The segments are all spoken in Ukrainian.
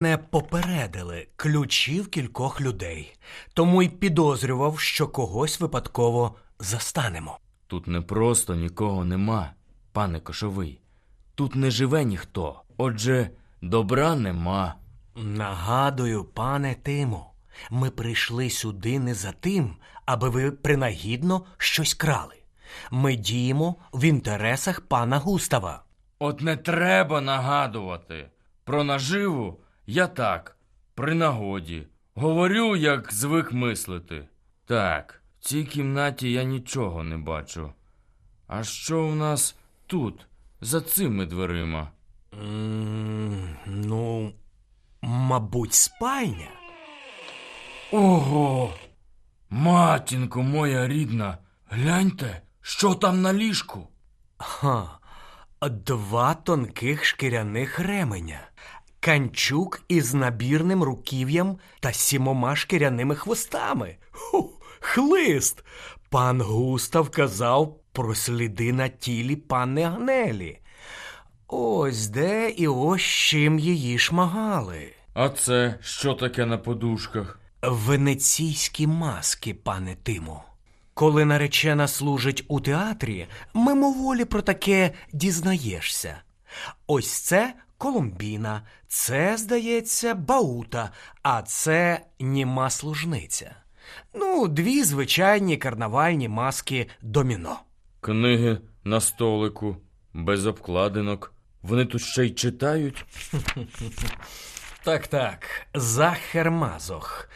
Не попередили ключів кількох людей, тому й підозрював, що когось випадково застанемо. Тут не просто нікого нема, пане кошовий. Тут не живе ніхто. Отже, добра нема. Нагадую, пане Тимо, ми прийшли сюди не за тим, аби ви принагідно щось крали. Ми діємо в інтересах пана Густава. От не треба нагадувати. Про наживу я так, при нагоді. Говорю, як звик мислити. Так, в цій кімнаті я нічого не бачу. А що в нас тут, за цими дверима? Ну, мабуть, спальня. Ого! Матінко моя рідна, гляньте, що там на ліжку. Ха, два тонких шкіряних ременя. Канчук із набірним руків'ям та сімома шкіряними хвостами. Ху, хлист. Пан Густав казав про сліди на тілі пани Агнелі. Ось де і ось чим її шмагали. А це що таке на подушках? Венеційські маски, пане Тимо. Коли наречена служить у театрі, мимоволі про таке дізнаєшся. Ось це Колумбіна, це, здається, Баута, а це німа служниця. Ну, дві звичайні карнавальні маски доміно. Книги на столику, без обкладинок. Вони тут ще й читають. Так, так, Захер Мазох.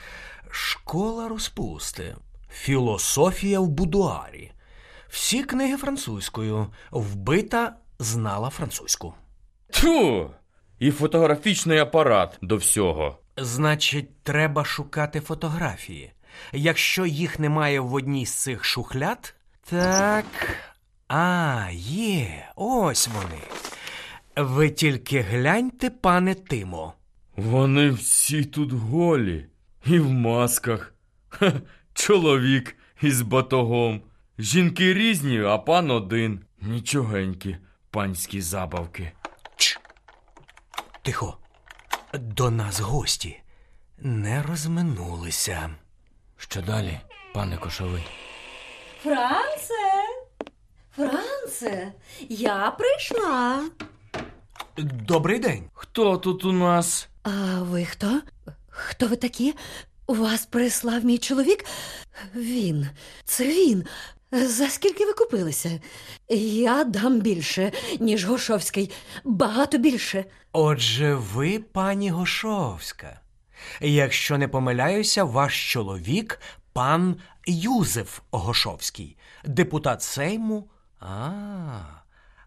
Школа розпусти. Філософія в будуарі. Всі книги французькою. Вбита знала французьку. Тьфу! І фотографічний апарат до всього. Значить, треба шукати фотографії. Якщо їх немає в одній з цих шухляд, так. А, є, ось вони. Ви тільки гляньте, пане Тимо. Вони всі тут голі і в масках. Ха, чоловік із батогом. Жінки різні, а пан один. Нічогенькі панські забавки. Тихо. До нас гості. Не розминулися. Що далі, пане кошовий? Франце, Франце, я прийшла. Добрий день. Хто тут у нас? А ви хто? Хто ви такі? Вас прислав мій чоловік? Він, це він. За скільки ви купилися? Я дам більше, ніж Гошовський. Багато більше. Отже, ви, пані Гошовська. Якщо не помиляюся, ваш чоловік пан Юзеф Гошовський, депутат Сейму. А,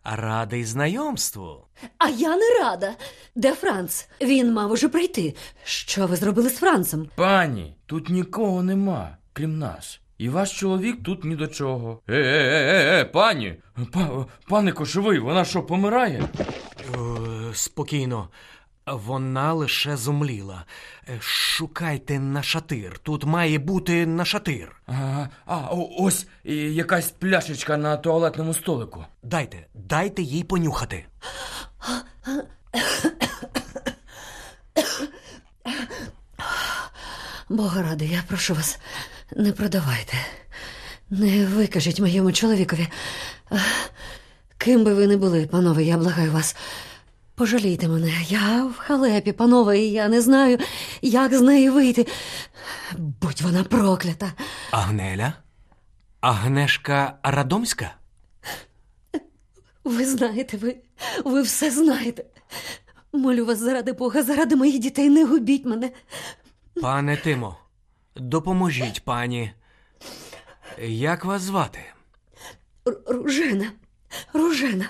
радий знайомству. А я не рада. Де Франц? Він мав уже прийти. Що ви зробили з Францем? Пані, тут нікого нема, крім нас. І ваш чоловік тут ні до чого. Е, е, е, е, пані, па, пане кошовий, вона що, помирає? Е, спокійно. Вона лише зумліла. Е, Шукайте нашатир. Тут має бути нашатир. А, а ось якась пляшечка на туалетному столику. Дайте, дайте їй понюхати. Бога ради, я прошу вас, не продавайте. Не викажіть моєму чоловікові. Ким би ви не були, панове, я благаю вас. Пожалійте мене, я в халепі, панове, і я не знаю, як з неї вийти. Будь вона проклята. Агнеля? Агнешка Радомська? Ви знаєте, ви, ви все знаєте. Молю вас заради Бога, заради моїх дітей, не губіть мене. Пане Тимо, допоможіть пані. Як вас звати? Р- Ружена, Ружена.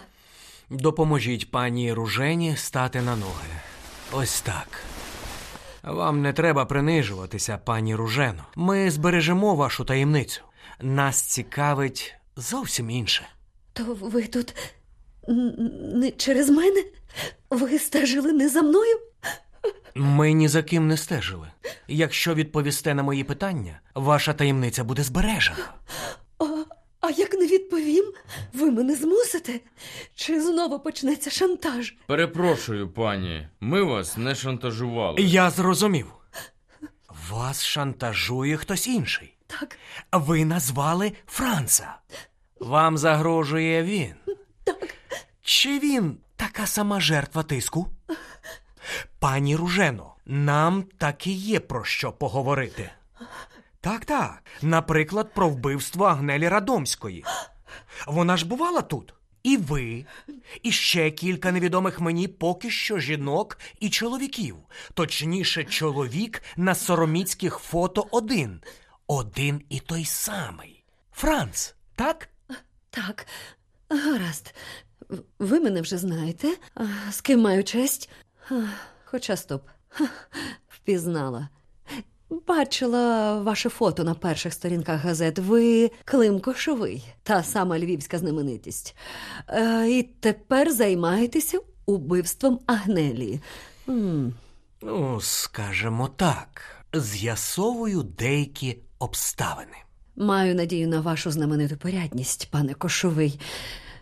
Допоможіть пані Ружені стати на ноги. Ось так. Вам не треба принижуватися, пані Ружено. Ми збережемо вашу таємницю. Нас цікавить зовсім інше. То ви тут не через мене? Ви стежили не за мною? Ми ні за ким не стежили. Якщо відповісте на мої питання, ваша таємниця буде збережена. А як не відповім, ви мене змусите? Чи знову почнеться шантаж? Перепрошую, пані, ми вас не шантажували. Я зрозумів. Вас шантажує хтось інший. Так, Ви назвали Франца. Вам загрожує він. так. Чи він така сама жертва тиску? Пані Ружено, нам так і є про що поговорити. Так, так. Наприклад, про вбивство Агнелі Радомської. Вона ж бувала тут. І ви, і ще кілька невідомих мені поки що жінок і чоловіків. Точніше, чоловік на сороміцьких фото один. Один і той самий. Франц, так? Так, гаразд. Ви мене вже знаєте. З ким маю честь? Хоча стоп. Впізнала. Бачила ваше фото на перших сторінках газет. Ви Клим Кошовий, та сама львівська знаменитість. Е, і тепер займаєтеся убивством Агнелії. М, Ну, скажемо так, з'ясовую деякі обставини. Маю надію на вашу знамениту порядність, пане Кошовий.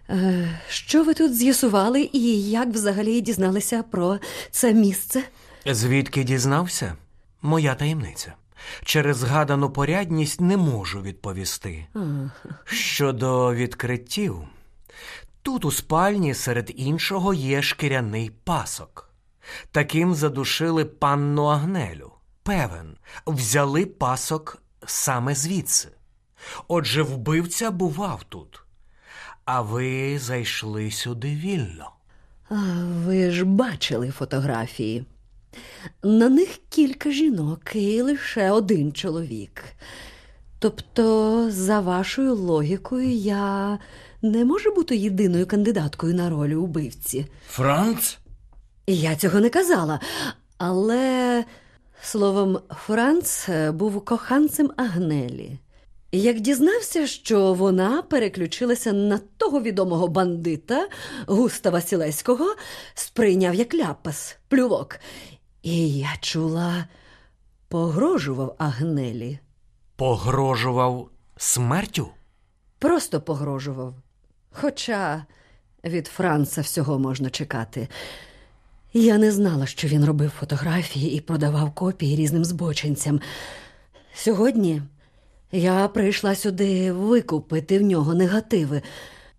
Е, що ви тут з'ясували і як взагалі дізналися про це місце? Звідки дізнався? Моя таємниця. Через згадану порядність не можу відповісти. Щодо відкриттів, тут у спальні серед іншого є шкіряний пасок. Таким задушили панну Агнелю. Певен, взяли пасок саме звідси. Отже, вбивця бував тут. А ви зайшли сюди вільно. ви ж бачили фотографії. На них кілька жінок і лише один чоловік. Тобто, за вашою логікою, я не можу бути єдиною кандидаткою на роль убивці. Франц? Я цього не казала, але словом, Франц е, був коханцем Агнелі. Як дізнався, що вона переключилася на того відомого бандита Густава Сілеського, сприйняв як ляпас, плювок. І я чула, погрожував Агнелі. Погрожував смертю? Просто погрожував. Хоча від Франца всього можна чекати. Я не знала, що він робив фотографії і продавав копії різним збочинцям. Сьогодні я прийшла сюди викупити в нього негативи.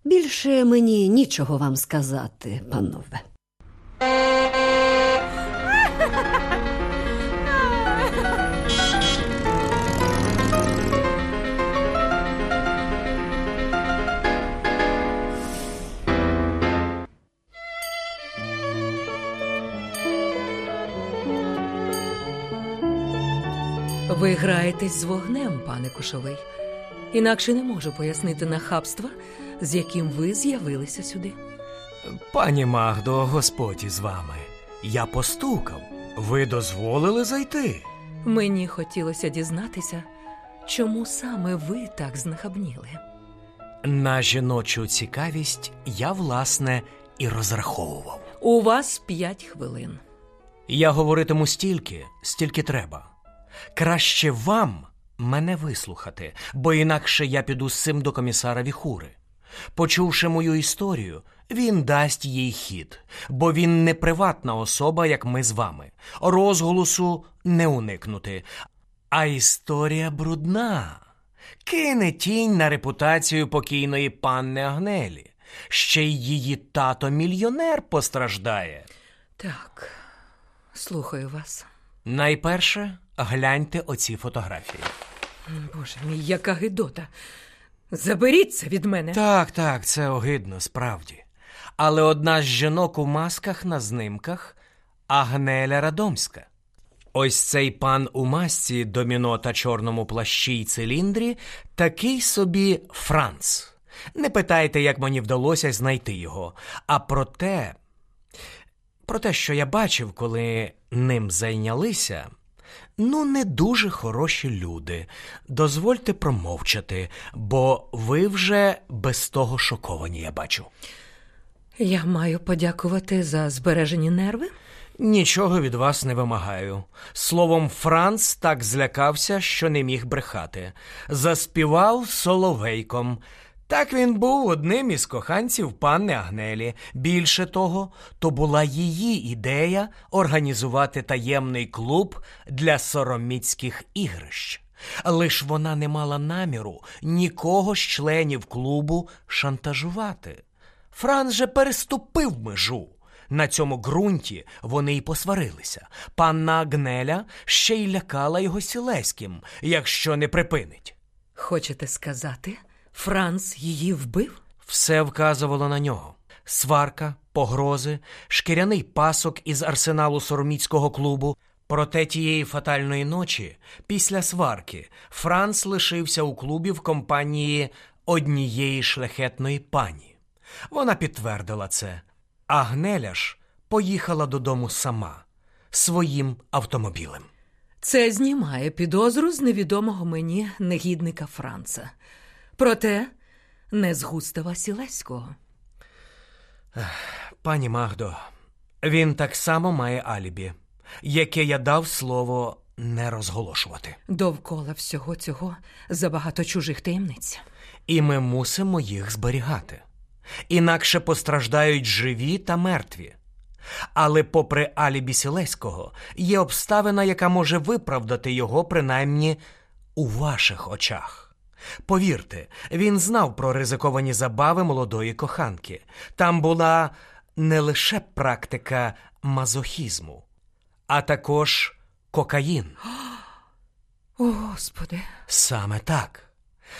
Більше мені нічого вам сказати, панове. Ви граєтесь з вогнем, пане Кушовий. Інакше не можу пояснити нахабства, з яким ви з'явилися сюди. Пані Магдо, Господь із вами. Я постукав. Ви дозволили зайти. Мені хотілося дізнатися, чому саме ви так знахабніли. На жіночу цікавість я, власне, і розраховував. У вас п'ять хвилин. Я говоритиму стільки, стільки треба. Краще вам мене вислухати, бо інакше я піду з цим до комісара Віхури. Почувши мою історію, він дасть їй хід, бо він не приватна особа, як ми з вами. Розголосу не уникнути. А історія брудна. Кине тінь на репутацію покійної панни Агнелі. Ще й її тато мільйонер постраждає. Так, слухаю вас. Найперше гляньте оці фотографії. Боже мій, яка гидота. Заберіться від мене. Так, так, це огидно, справді. Але одна з жінок у масках на знимках Агнеля Радомська. Ось цей пан у масці, доміно та чорному плащі й циліндрі, такий собі Франц. Не питайте, як мені вдалося знайти його. А про те, про те, що я бачив, коли ним зайнялися, ну, не дуже хороші люди. Дозвольте промовчати, бо ви вже без того шоковані, я бачу. Я маю подякувати за збережені нерви. Нічого від вас не вимагаю. Словом, Франц так злякався, що не міг брехати. Заспівав соловейком. Так він був одним із коханців панни Агнелі. Більше того, то була її ідея організувати таємний клуб для сороміцьких ігрищ. Лиш вона не мала наміру нікого з членів клубу шантажувати. Франц же переступив межу. На цьому ґрунті вони й посварилися. Панна Агнеля ще й лякала його сілеським, якщо не припинить. Хочете сказати, Франц її вбив? Все вказувало на нього: сварка, погрози, шкіряний пасок із арсеналу сороміцького клубу. Проте тієї фатальної ночі, після сварки, Франц лишився у клубі в компанії однієї шляхетної пані. Вона підтвердила це. А Гнеля ж поїхала додому сама своїм автомобілем. Це знімає підозру з невідомого мені негідника Франца. Проте не з Густава Сілеського. Пані Магдо, він так само має алібі, яке я дав слово не розголошувати. Довкола всього цього забагато чужих таємниць. І ми мусимо їх зберігати. Інакше постраждають живі та мертві. Але, попри алібі Сілеського, є обставина, яка може виправдати його принаймні у ваших очах. Повірте, він знав про ризиковані забави молодої коханки. Там була не лише практика мазохізму, а також кокаїн. О, Господи, Саме так.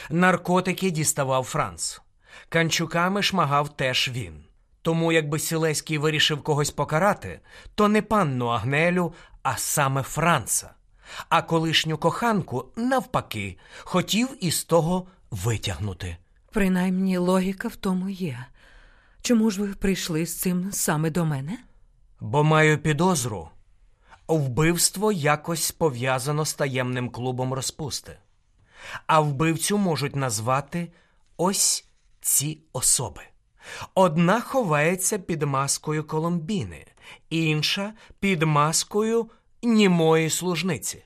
Наркотики діставав Франц. Канчуками шмагав теж він. Тому, якби Сілеський вирішив когось покарати, то не панну Агнелю, а саме Франца. А колишню коханку, навпаки, хотів із того витягнути. принаймні логіка в тому є. Чому ж ви прийшли з цим саме до мене? Бо маю підозру. Вбивство якось пов'язано з таємним клубом розпусти. А вбивцю можуть назвати ось ці особи. Одна ховається під маскою Коломбіни, інша під маскою німої служниці.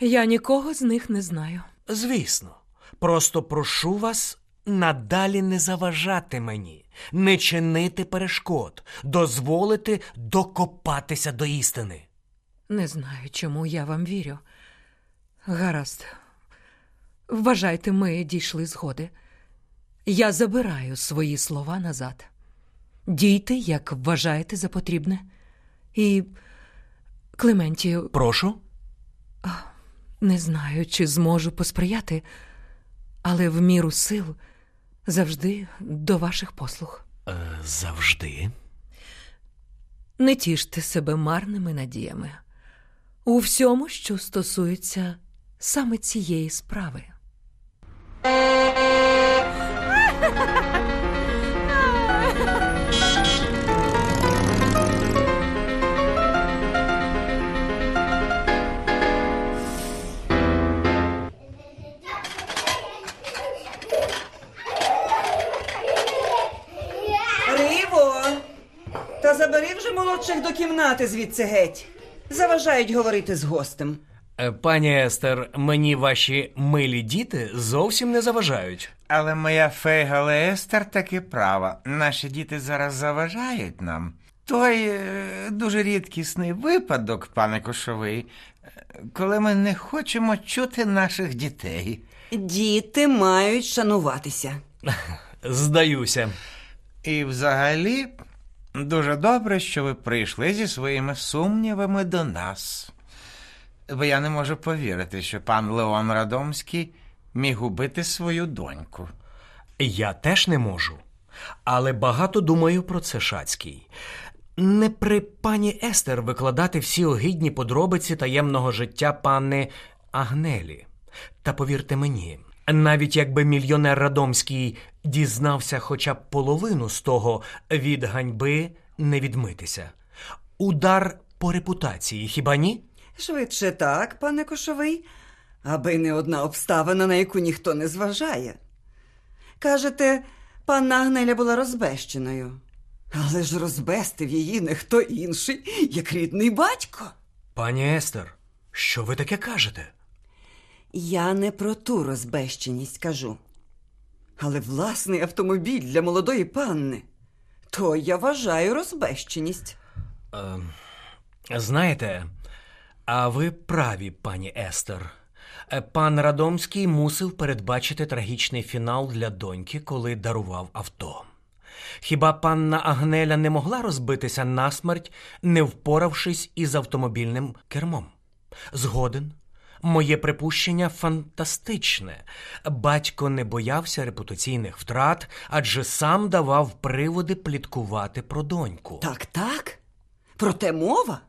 Я нікого з них не знаю. Звісно, просто прошу вас надалі не заважати мені, не чинити перешкод, дозволити докопатися до істини. Не знаю, чому я вам вірю. Гаразд. Вважайте, ми дійшли згоди. Я забираю свої слова назад. Дійте, як вважаєте за потрібне. І, Клементію, Прошу. не знаю, чи зможу посприяти, але в міру сил завжди до ваших послуг. Е, завжди. Не тіште себе марними надіями у всьому, що стосується саме цієї справи. Кімнати звідси геть. Заважають говорити з гостем. Е, Пані Естер, мені ваші милі діти зовсім не заважають. Але моя фейга Леестер таки права. Наші діти зараз заважають нам. Той е, дуже рідкісний випадок, пане Кошовий, е, коли ми не хочемо чути наших дітей. Діти мають шануватися. Здаюся. І взагалі дуже добре, що ви прийшли зі своїми сумнівами до нас. Бо я не можу повірити, що пан Леон Радомський міг убити свою доньку. Я теж не можу. Але багато думаю про це Шацький. Не при пані Естер викладати всі огидні подробиці таємного життя пани Агнелі. Та повірте мені, навіть якби мільйонер Радомський дізнався хоча б половину з того, від ганьби не відмитися. Удар по репутації, хіба ні? Швидше так, пане Кошовий, аби не одна обставина, на яку ніхто не зважає. Кажете, панна Агнеля була розбещеною. Але ж розбестив її не хто інший, як рідний батько. Пані Естер, що ви таке кажете? Я не про ту розбещеність кажу. Але власний автомобіль для молодої панни. То я вважаю розбещеність. Знаєте, а ви праві, пані Естер. Е, Пан Радомський мусив передбачити трагічний фінал для доньки, коли дарував авто. Хіба панна Агнеля не могла розбитися насмерть, не впоравшись із автомобільним кермом? Згоден. Моє припущення фантастичне. Батько не боявся репутаційних втрат, адже сам давав приводи пліткувати про доньку. Так, так. Проте мова.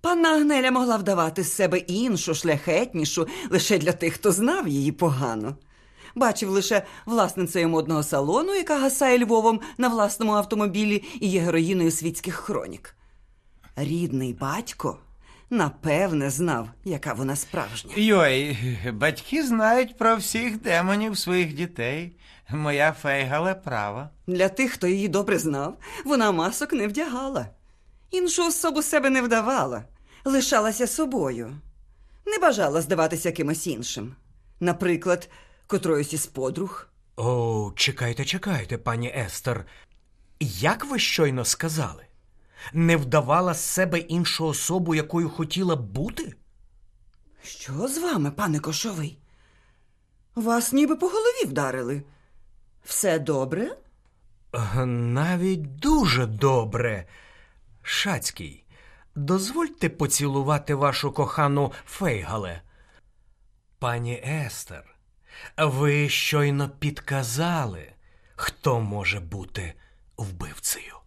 Панна Агнеля могла вдавати з себе іншу, шляхетнішу, лише для тих, хто знав її погано. Бачив лише власницею модного салону, яка гасає Львовом на власному автомобілі і є героїною світських хронік. Рідний батько, напевне, знав, яка вона справжня. Йой, батьки знають про всіх демонів своїх дітей. Моя фейгале права. Для тих, хто її добре знав, вона масок не вдягала. Іншу особу себе не вдавала, лишалася собою. Не бажала здаватися кимось іншим. Наприклад, котроюсь із подруг. О, чекайте, чекайте, пані Естер. Як ви щойно сказали? Не вдавала з себе іншу особу, якою хотіла б бути? Що з вами, пане Кошовий? Вас ніби по голові вдарили. Все добре? Навіть дуже добре. Шацький, дозвольте поцілувати вашу кохану Фейгале. Пані Естер, ви щойно підказали, хто може бути вбивцею.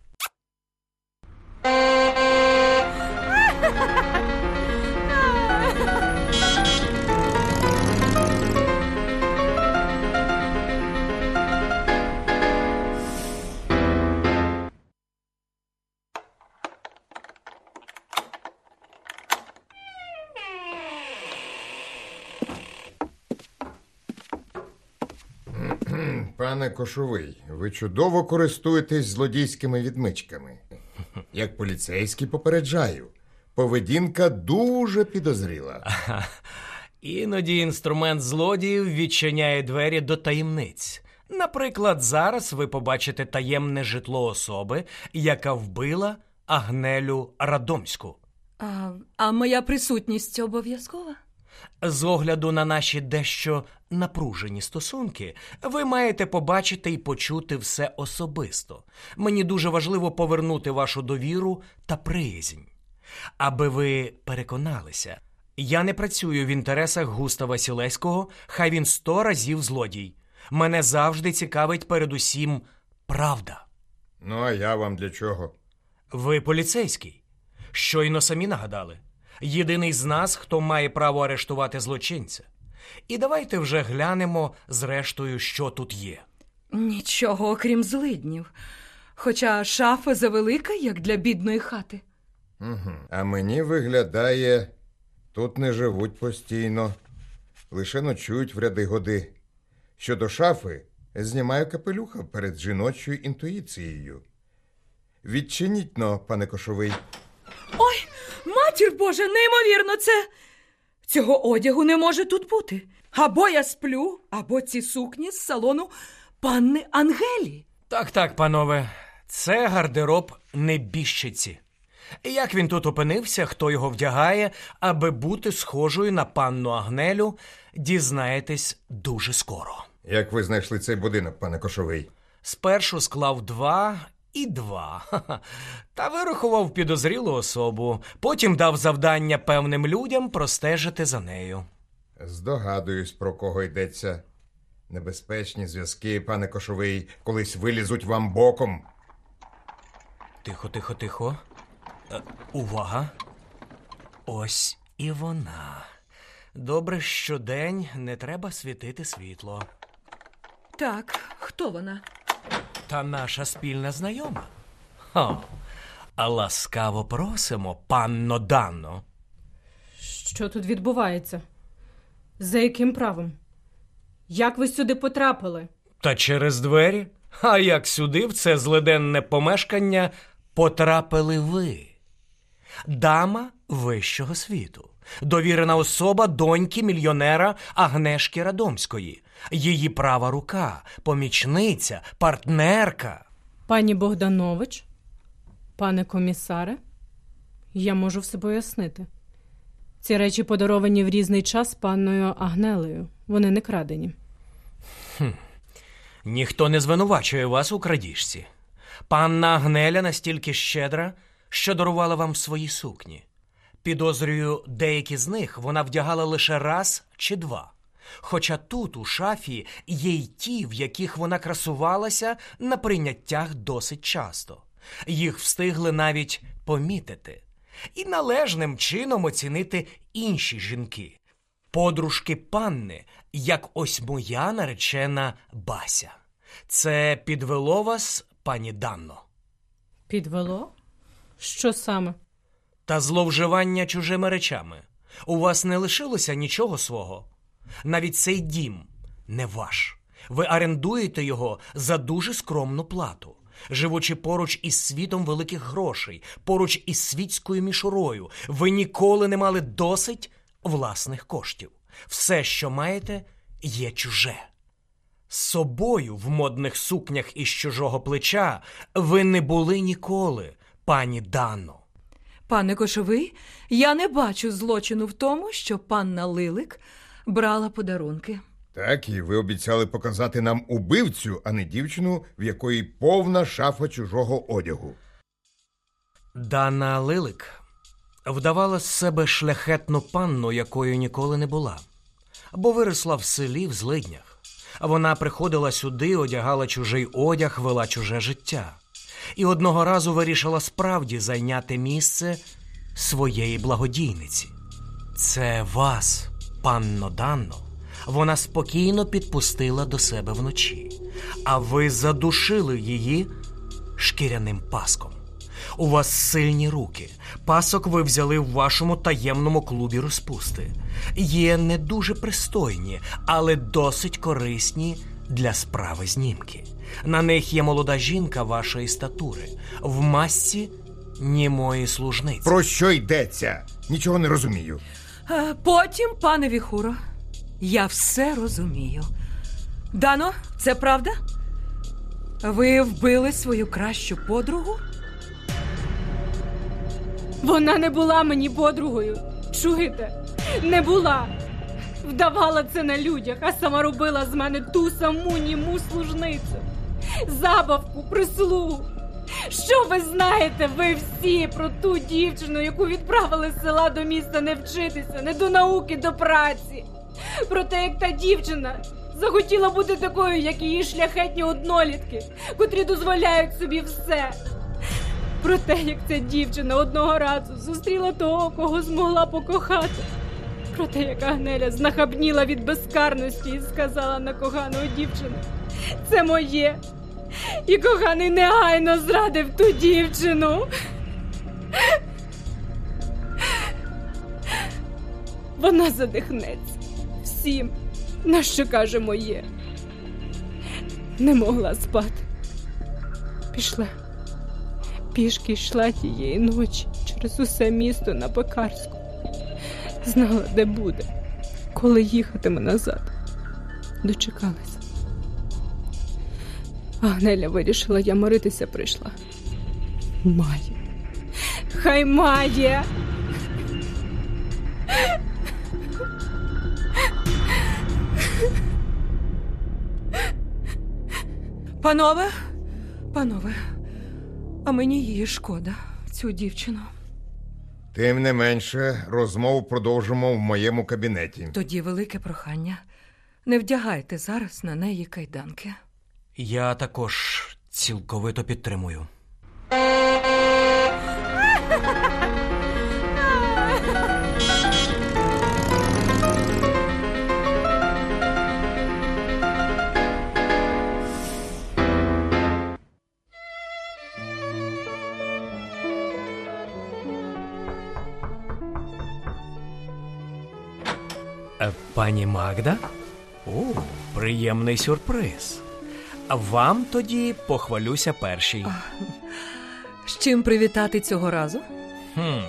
Пане Кошовий, ви чудово користуєтесь злодійськими відмичками. Як поліцейський попереджаю, поведінка дуже підозріла. Іноді інструмент злодіїв відчиняє двері до таємниць. Наприклад, зараз ви побачите таємне житло особи, яка вбила Агнелю Радомську. А, а моя присутність обов'язкова? З огляду на наші дещо напружені стосунки, ви маєте побачити і почути все особисто. Мені дуже важливо повернути вашу довіру та приязнь. Аби ви переконалися, я не працюю в інтересах Густава Сілеського, хай він сто разів злодій. Мене завжди цікавить передусім правда. Ну, а я вам для чого? Ви поліцейський. Щойно самі нагадали. Єдиний з нас, хто має право арештувати злочинця. І давайте вже глянемо, зрештою, що тут є. Нічого, окрім злиднів. Хоча шафа завелика, як для бідної хати. Угу. А мені виглядає, тут не живуть постійно, лише ночують в ряди годи. Щодо шафи, знімаю капелюха перед жіночою інтуїцією. Відчиніть но, пане Кошовий. Ой, матір Божа, неймовірно, це. Цього одягу не може тут бути. Або я сплю, або ці сукні з салону панни Ангелі. Так, так, панове, це гардероб небіжчиці. Як він тут опинився, хто його вдягає, аби бути схожою на панну Агнелю, дізнаєтесь дуже скоро. Як ви знайшли цей будинок, пане Кошовий? Спершу склав два і два. Та вирахував підозрілу особу. Потім дав завдання певним людям простежити за нею. Здогадуюсь, про кого йдеться. Небезпечні зв'язки, пане Кошовий, колись вилізуть вам боком. Тихо, тихо, тихо. Е, увага. Ось і вона. Добре, що день не треба світити світло. Так, хто вона? Та наша спільна знайома. Хо. А ласкаво просимо, панно Данно. Що тут відбувається? За яким правом? Як ви сюди потрапили? Та через двері? А як сюди, в це злиденне помешкання, потрапили ви? Дама вищого світу, довірена особа доньки мільйонера Агнешки Радомської. Її права рука, помічниця, партнерка. Пані Богданович, пане комісаре, я можу все пояснити. Ці речі подаровані в різний час панною Агнелею. Вони не крадені. Ніхто не звинувачує вас у крадіжці. Панна Агнеля настільки щедра, що дарувала вам свої сукні. Підозрюю, деякі з них вона вдягала лише раз чи два. Хоча тут, у шафі, є й ті, в яких вона красувалася на прийняттях досить часто. Їх встигли навіть помітити і належним чином оцінити інші жінки. Подружки панни, як ось моя наречена Бася. Це підвело вас, пані Данно, Підвело? Що саме? та зловживання чужими речами. У вас не лишилося нічого свого. Навіть цей дім не ваш. Ви орендуєте його за дуже скромну плату. Живучи поруч із світом великих грошей, поруч із світською мішурою, ви ніколи не мали досить власних коштів. Все, що маєте, є чуже. З собою в модних сукнях із чужого плеча ви не були ніколи, пані Дано. Пане Кошовий, я не бачу злочину в тому, що панна Лилик брала подарунки. Так, і ви обіцяли показати нам убивцю, а не дівчину, в якої повна шафа чужого одягу. Дана Лилик вдавала з себе шляхетну панну, якою ніколи не була, бо виросла в селі в злиднях. Вона приходила сюди, одягала чужий одяг, вела чуже життя. І одного разу вирішила справді зайняти місце своєї благодійниці. Це вас, панно Данно, вона спокійно підпустила до себе вночі, а ви задушили її шкіряним паском. У вас сильні руки. Пасок ви взяли в вашому таємному клубі розпусти. Є не дуже пристойні, але досить корисні для справи знімки. На них є молода жінка вашої статури, в масці німої служниці. Про що йдеться? Нічого не розумію. А потім, пане Віхуро, я все розумію. Дано, це правда? Ви вбили свою кращу подругу? Вона не була мені подругою. Чуєте? Не була. Вдавала це на людях, а сама робила з мене ту саму німу служницю. Забавку, прислугу. Що ви знаєте, ви всі про ту дівчину, яку відправили з села до міста не вчитися, не до науки, до праці. Про те, як та дівчина захотіла бути такою, як її шляхетні однолітки, котрі дозволяють собі все. Про те, як ця дівчина одного разу зустріла того, кого змогла покохати. Про те, як Агнеля знахабніла від безкарності і сказала на кохану дівчину: Це моє. І коханий негайно зрадив ту дівчину. Вона задихнеться всім, на що каже моє. Не могла спати. Пішла. Пішки йшла тієї ночі через усе місто на Пекарську. Знала, де буде, коли їхатиме назад. Дочекалася. Агнеля вирішила, я миритися прийшла. Має. Хай має. Панове, панове, а мені її шкода, цю дівчину. Тим не менше, розмову продовжимо в моєму кабінеті. Тоді велике прохання. Не вдягайте зараз на неї кайданки. Я також цілковито підтримую. Е, Пані Магда? О, приємний сюрприз. А Вам тоді похвалюся перший. З чим привітати цього разу? Хм.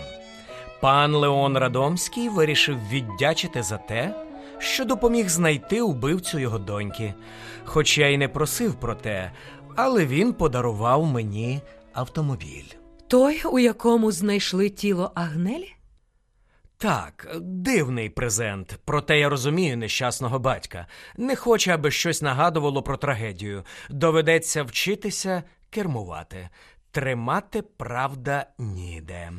Пан Леон Радомський вирішив віддячити за те, що допоміг знайти убивцю його доньки. Хоч я й не просив про те, але він подарував мені автомобіль. Той, у якому знайшли тіло Агнелі? Так, дивний презент, проте я розумію нещасного батька. Не хоче, аби щось нагадувало про трагедію. Доведеться вчитися кермувати. Тримати правда ніде.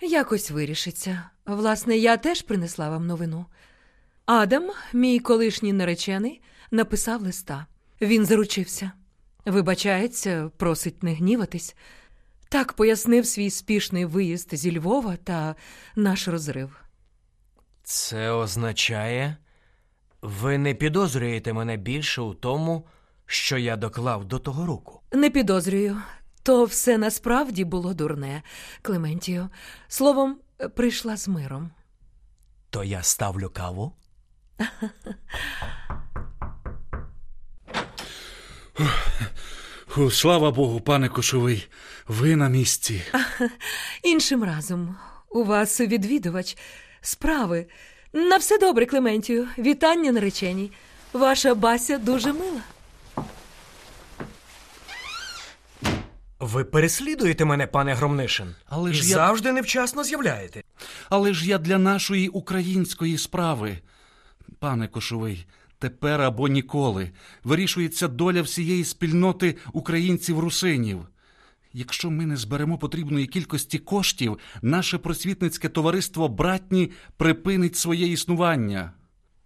Якось вирішиться. Власне, я теж принесла вам новину. Адам, мій колишній наречений, написав листа. Він заручився. Вибачається, просить не гніватись. Так пояснив свій спішний виїзд зі Львова та наш розрив. Це означає, ви не підозрюєте мене більше у тому, що я доклав до того руку. Не підозрюю. То все насправді було дурне, Клементію. Словом, прийшла з миром. То я ставлю каву. Слава Богу, пане Кошовий, ви на місці. Іншим разом. У вас відвідувач. Справи. На все добре, Клементію. Вітання нареченій. Ваша бася дуже мила. Ви переслідуєте мене, пане Громнишин, Але і ж я- завжди невчасно з'являєте. Але ж я для нашої української справи. Пане Кошовий, тепер або ніколи вирішується доля всієї спільноти українців-русинів. Якщо ми не зберемо потрібної кількості коштів, наше просвітницьке товариство братні припинить своє існування.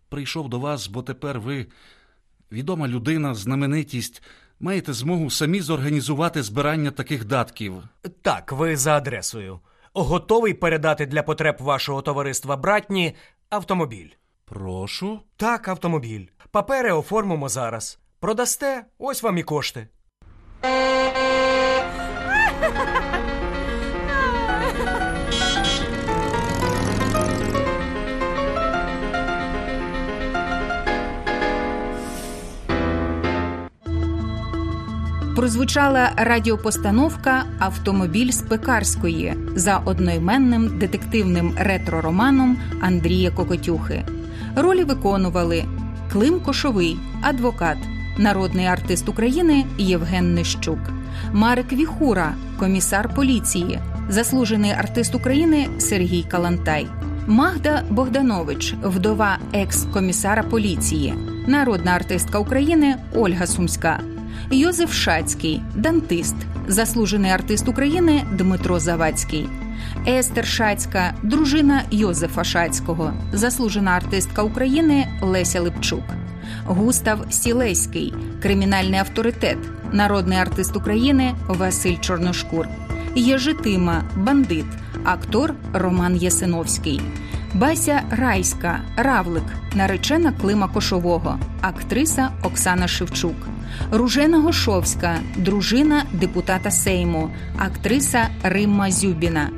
Прийшов до вас, бо тепер ви, відома людина, знаменитість, маєте змогу самі зорганізувати збирання таких датків. Так, ви за адресою. Готовий передати для потреб вашого товариства братні автомобіль. Прошу. Так, автомобіль. Папери оформимо зараз. Продасте, ось вам і кошти. Прозвучала радіопостановка Автомобіль з Пекарської за одноіменним детективним ретро-романом Андрія Кокотюхи. Ролі виконували Клим Кошовий, адвокат, народний артист України Євген Нищук, Марик Віхура, комісар поліції, заслужений артист України Сергій Калантай, Магда Богданович, вдова екс-комісара поліції, народна артистка України Ольга Сумська. Йозеф Шацький, дантист, заслужений артист України Дмитро Завадський, Естер Шацька, дружина Йозефа Шацького, заслужена артистка України Леся Липчук, Густав Сілеський, кримінальний авторитет, народний артист України Василь Чорношкур, Єжитима, бандит, актор Роман Ясиновський. Бася Райська, Равлик, наречена Клима Кошового, актриса Оксана Шевчук, Ружена Гошовська, дружина депутата Сейму, актриса Римма Зюбіна,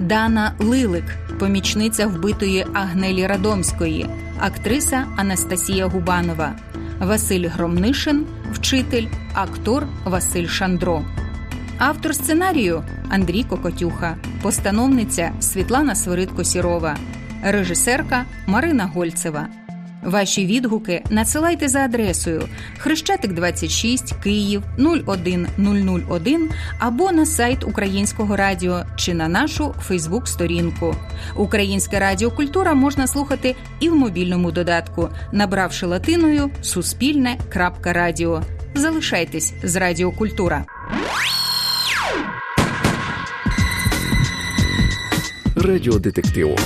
Дана Лилик, помічниця вбитої Агнелі Радомської, актриса Анастасія Губанова, Василь Громнишин, вчитель, актор Василь Шандро. Автор сценарію Андрій Кокотюха, постановниця Світлана Свиридко Сірова, режисерка Марина Гольцева. Ваші відгуки надсилайте за адресою Хрещатик 26 Київ 01001 або на сайт Українського радіо чи на нашу Фейсбук-сторінку. Українське радіо Культура можна слухати і в мобільному додатку, набравши латиною Суспільне.Радіо. Залишайтесь з Радіо Культура. Радіодетектив